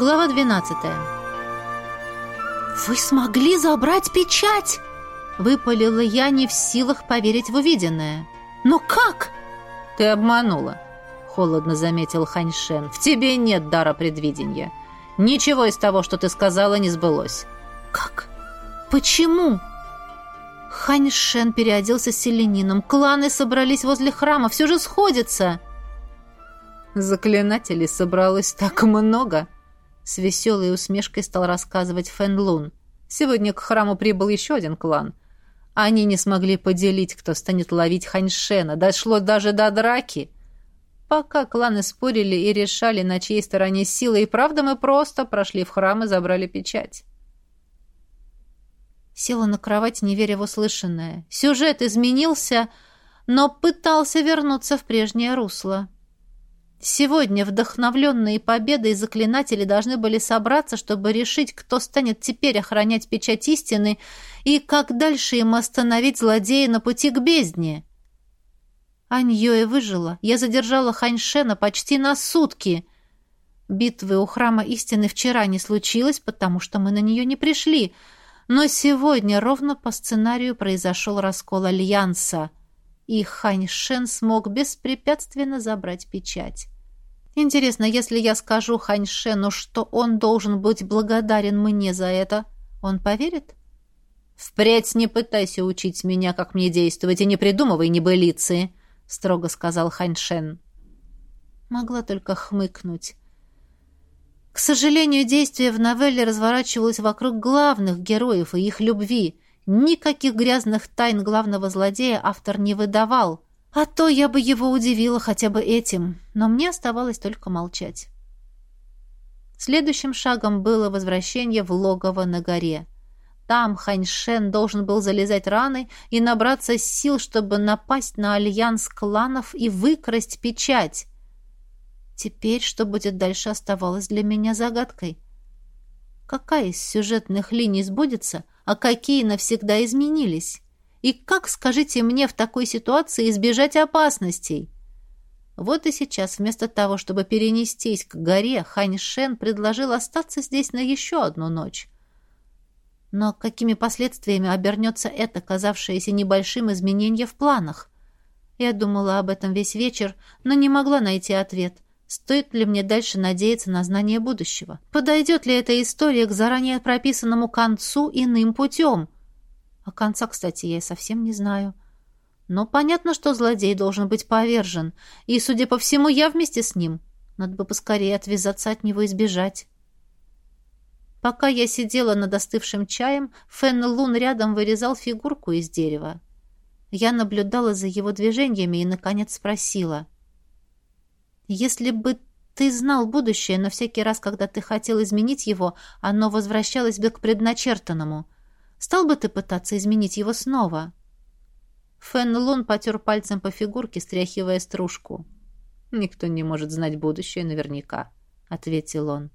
Глава 12. «Вы смогли забрать печать?» Выпалила я, не в силах поверить в увиденное. «Но как?» «Ты обманула», — холодно заметил Ханьшен. «В тебе нет дара предвидения. Ничего из того, что ты сказала, не сбылось». «Как? Почему?» Ханьшен переоделся селенином. Кланы собрались возле храма. Все же сходится. Заклинателей собралось так много, с веселой усмешкой стал рассказывать Фэн Лун. Сегодня к храму прибыл еще один клан. Они не смогли поделить, кто станет ловить Ханьшена. Дошло даже до драки. Пока кланы спорили и решали, на чьей стороне сила и правда, мы просто прошли в храм и забрали печать. Села на кровать, не веря в услышанное. Сюжет изменился, но пытался вернуться в прежнее русло. Сегодня вдохновленные победой заклинатели должны были собраться, чтобы решить, кто станет теперь охранять печать истины и как дальше им остановить злодея на пути к бездне. Аньёэ выжила. Я задержала Ханьшена почти на сутки. Битвы у храма истины вчера не случилось, потому что мы на нее не пришли. Но сегодня ровно по сценарию произошел раскол Альянса, и Ханьшен смог беспрепятственно забрать печать. Интересно, если я скажу Ханьшену, что он должен быть благодарен мне за это, он поверит? «Впредь не пытайся учить меня, как мне действовать, и не придумывай небылицы», — строго сказал Ханьшен. Могла только хмыкнуть. К сожалению, действие в новелле разворачивалось вокруг главных героев и их любви. Никаких грязных тайн главного злодея автор не выдавал — а то я бы его удивила хотя бы этим, но мне оставалось только молчать. Следующим шагом было возвращение в логово на горе. Там Ханьшен должен был залезать раны и набраться сил, чтобы напасть на альянс кланов и выкрасть печать. Теперь, что будет дальше, оставалось для меня загадкой. Какая из сюжетных линий сбудется, а какие навсегда изменились? И как, скажите мне, в такой ситуации избежать опасностей? Вот и сейчас, вместо того, чтобы перенестись к горе, Хань Шен предложил остаться здесь на еще одну ночь. Но какими последствиями обернется это, казавшееся небольшим изменение в планах? Я думала об этом весь вечер, но не могла найти ответ. Стоит ли мне дальше надеяться на знание будущего? Подойдет ли эта история к заранее прописанному концу иным путем — а конца, кстати, я совсем не знаю. Но понятно, что злодей должен быть повержен, и, судя по всему, я вместе с ним. Надо бы поскорее отвязаться от него и сбежать. Пока я сидела над остывшим чаем, Фен Лун рядом вырезал фигурку из дерева. Я наблюдала за его движениями и, наконец, спросила. «Если бы ты знал будущее, но всякий раз, когда ты хотел изменить его, оно возвращалось бы к предначертанному. Стал бы ты пытаться изменить его снова?» Фэн Лун потер пальцем по фигурке, стряхивая стружку. «Никто не может знать будущее наверняка», — ответил он.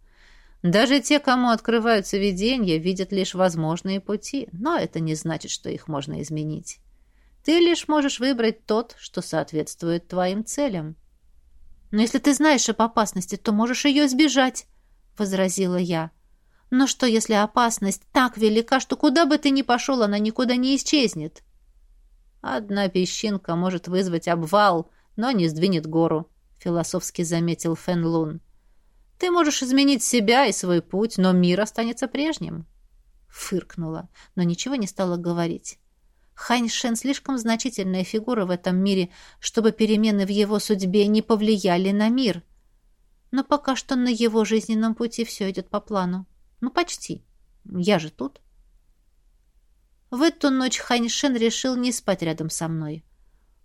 «Даже те, кому открываются видения, видят лишь возможные пути, но это не значит, что их можно изменить. Ты лишь можешь выбрать тот, что соответствует твоим целям». «Но если ты знаешь об опасности, то можешь ее избежать», — возразила я. Но что, если опасность так велика, что куда бы ты ни пошел, она никуда не исчезнет? Одна песчинка может вызвать обвал, но не сдвинет гору, философски заметил Фен Лун. Ты можешь изменить себя и свой путь, но мир останется прежним. Фыркнула, но ничего не стала говорить. Хань Шен слишком значительная фигура в этом мире, чтобы перемены в его судьбе не повлияли на мир. Но пока что на его жизненном пути все идет по плану. Ну, почти. Я же тут. В эту ночь Ханьшин решил не спать рядом со мной.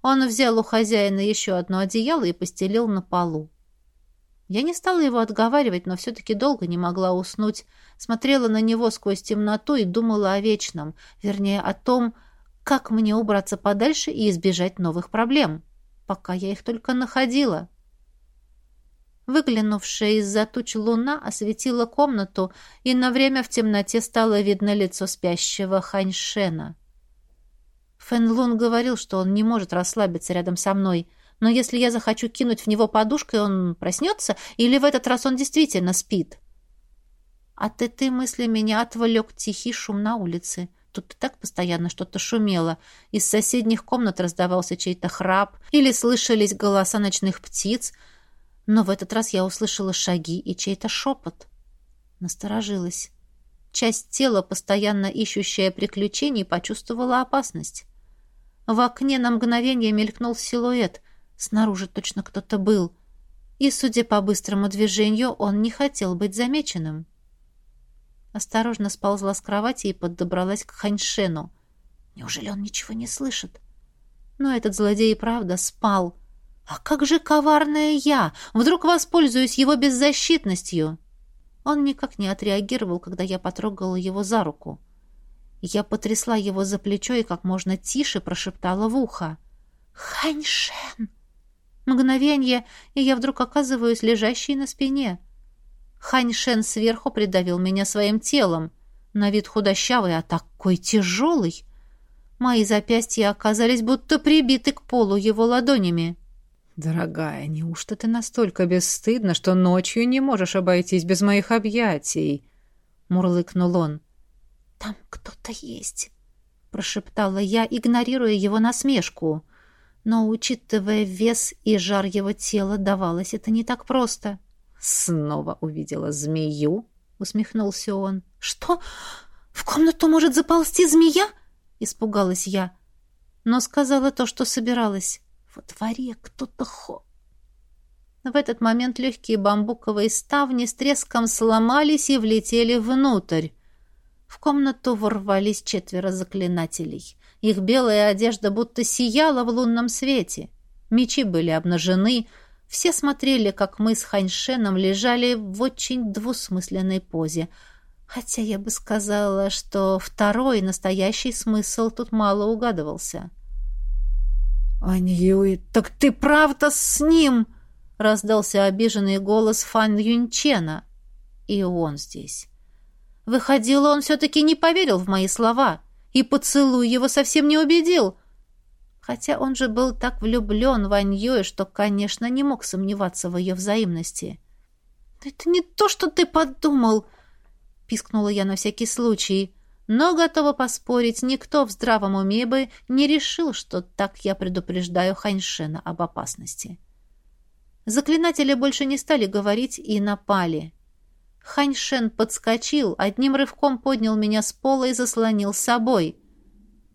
Он взял у хозяина еще одно одеяло и постелил на полу. Я не стала его отговаривать, но все-таки долго не могла уснуть. Смотрела на него сквозь темноту и думала о вечном, вернее, о том, как мне убраться подальше и избежать новых проблем, пока я их только находила. Выглянувшая из-за туч луна осветила комнату, и на время в темноте стало видно лицо спящего Ханьшена. Фэн Лун говорил, что он не может расслабиться рядом со мной, но если я захочу кинуть в него подушкой, он проснется, или в этот раз он действительно спит? От этой мысли меня отвлек тихий шум на улице. Тут и так постоянно что-то шумело. Из соседних комнат раздавался чей-то храп или слышались голоса ночных птиц. Но в этот раз я услышала шаги и чей-то шепот. Насторожилась. Часть тела, постоянно ищущая приключений, почувствовала опасность. В окне на мгновение мелькнул силуэт. Снаружи точно кто-то был. И, судя по быстрому движению, он не хотел быть замеченным. Осторожно сползла с кровати и подобралась к Ханьшену. Неужели он ничего не слышит? Но этот злодей и правда спал. А как же коварная я! Вдруг воспользуюсь его беззащитностью!» Он никак не отреагировал, когда я потрогала его за руку. Я потрясла его за плечо и как можно тише прошептала в ухо. «Ханьшен!» Мгновение, и я вдруг оказываюсь лежащей на спине. Ханьшен сверху придавил меня своим телом. На вид худощавый, а такой тяжелый. Мои запястья оказались будто прибиты к полу его ладонями. «Дорогая, неужто ты настолько бесстыдна, что ночью не можешь обойтись без моих объятий?» — мурлыкнул он. «Там кто-то есть», — прошептала я, игнорируя его насмешку. Но, учитывая вес и жар его тела, давалось это не так просто. «Снова увидела змею?» — усмехнулся он. «Что? В комнату может заползти змея?» — испугалась я. Но сказала то, что собиралась. Во дворе кто-то хо... В этот момент легкие бамбуковые ставни с треском сломались и влетели внутрь. В комнату ворвались четверо заклинателей. Их белая одежда будто сияла в лунном свете. Мечи были обнажены. Все смотрели, как мы с Ханьшеном лежали в очень двусмысленной позе. Хотя я бы сказала, что второй настоящий смысл тут мало угадывался. «Аньюи, так ты правда с ним?» — раздался обиженный голос Фан Юнчена. И он здесь. Выходило, он все-таки не поверил в мои слова, и поцелуй его совсем не убедил. Хотя он же был так влюблен в Аньюи, что, конечно, не мог сомневаться в ее взаимности. «Это не то, что ты подумал!» — пискнула я на всякий случай — но, готова поспорить, никто в здравом уме бы не решил, что так я предупреждаю Ханьшена об опасности. Заклинатели больше не стали говорить и напали. Ханьшен подскочил, одним рывком поднял меня с пола и заслонил собой.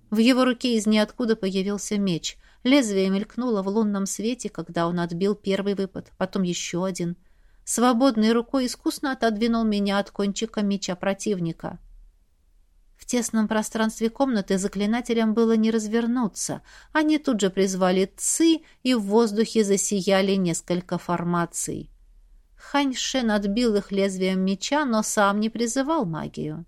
В его руке из ниоткуда появился меч. Лезвие мелькнуло в лунном свете, когда он отбил первый выпад, потом еще один. Свободной рукой искусно отодвинул меня от кончика меча противника. В тесном пространстве комнаты заклинателям было не развернуться. Они тут же призвали ци, и в воздухе засияли несколько формаций. Ханьшен отбил их лезвием меча, но сам не призывал магию.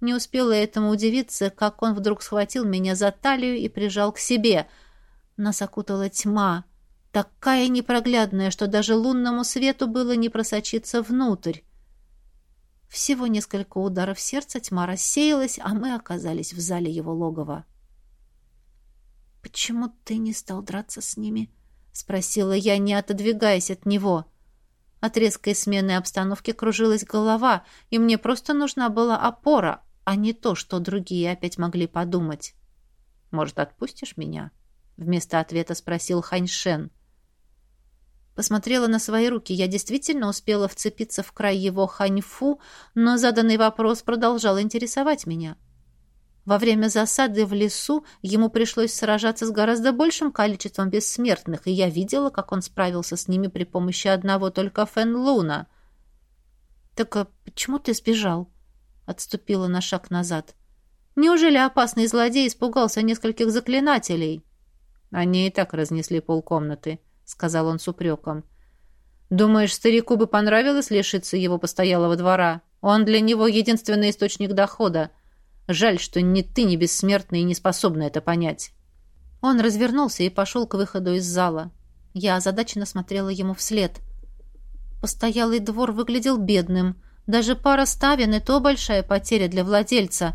Не успела этому удивиться, как он вдруг схватил меня за талию и прижал к себе. Нас окутала тьма, такая непроглядная, что даже лунному свету было не просочиться внутрь. Всего несколько ударов сердца, тьма рассеялась, а мы оказались в зале его логова. «Почему ты не стал драться с ними?» — спросила я, не отодвигаясь от него. От резкой смены обстановки кружилась голова, и мне просто нужна была опора, а не то, что другие опять могли подумать. «Может, отпустишь меня?» — вместо ответа спросил Ханьшен. Посмотрела на свои руки. Я действительно успела вцепиться в край его ханьфу, но заданный вопрос продолжал интересовать меня. Во время засады в лесу ему пришлось сражаться с гораздо большим количеством бессмертных, и я видела, как он справился с ними при помощи одного только Фэн Луна. «Так а почему ты сбежал?» — отступила на шаг назад. «Неужели опасный злодей испугался нескольких заклинателей?» Они и так разнесли полкомнаты сказал он с упреком. «Думаешь, старику бы понравилось лишиться его постоялого двора? Он для него единственный источник дохода. Жаль, что ни ты, ни бессмертный не способны это понять». Он развернулся и пошел к выходу из зала. Я озадаченно смотрела ему вслед. Постоялый двор выглядел бедным. Даже пара ставен — и то большая потеря для владельца.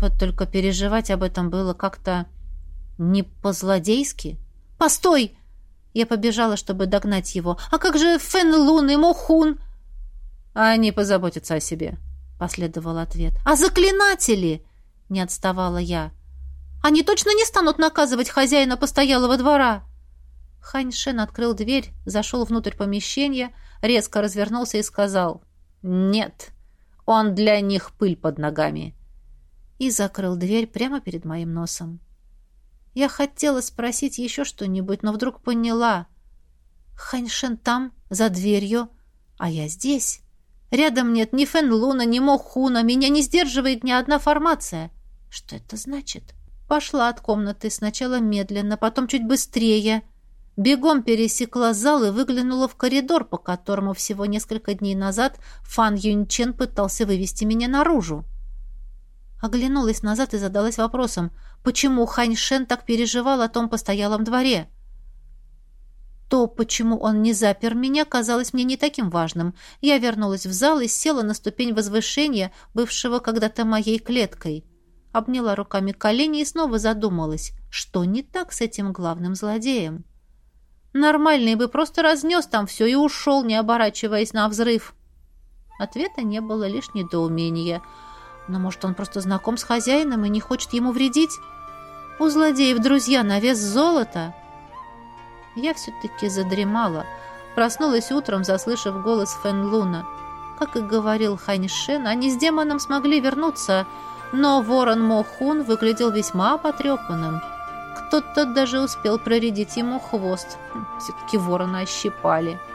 Вот только переживать об этом было как-то не по-злодейски. «Постой!» Я побежала, чтобы догнать его. «А как же Фэн Лун и Мохун?» «Они позаботятся о себе», последовал ответ. «А заклинатели?» — не отставала я. «Они точно не станут наказывать хозяина постоялого двора?» Ханьшен открыл дверь, зашел внутрь помещения, резко развернулся и сказал «Нет, он для них пыль под ногами». И закрыл дверь прямо перед моим носом. Я хотела спросить еще что-нибудь, но вдруг поняла. Ханьшен там, за дверью, а я здесь. Рядом нет ни Фенлуна, ни Мохуна, меня не сдерживает ни одна формация. Что это значит? Пошла от комнаты сначала медленно, потом чуть быстрее. Бегом пересекла зал и выглянула в коридор, по которому всего несколько дней назад Фан Юнчен пытался вывести меня наружу. Оглянулась назад и задалась вопросом, почему Хань Шен так переживал о том постоялом дворе. То, почему он не запер меня, казалось мне не таким важным. Я вернулась в зал и села на ступень возвышения, бывшего когда-то моей клеткой. Обняла руками колени и снова задумалась, что не так с этим главным злодеем. Нормальный бы просто разнес там все и ушел, не оборачиваясь на взрыв. Ответа не было, лишь недоумения — но, может, он просто знаком с хозяином и не хочет ему вредить? У злодеев друзья на вес золота. Я все-таки задремала. Проснулась утром, заслышав голос Фэн Как и говорил Ханьшен, они с демоном смогли вернуться, но ворон Мохун выглядел весьма потрепанным. Кто-то даже успел проредить ему хвост. Все-таки ворона ощипали. —